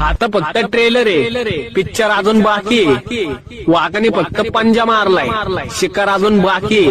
आता फक्त ट्रेलर आहे. पिक्चर अजून बाकी वाघाने फक्त पंजा मारलाय. शिकार अजून बाकी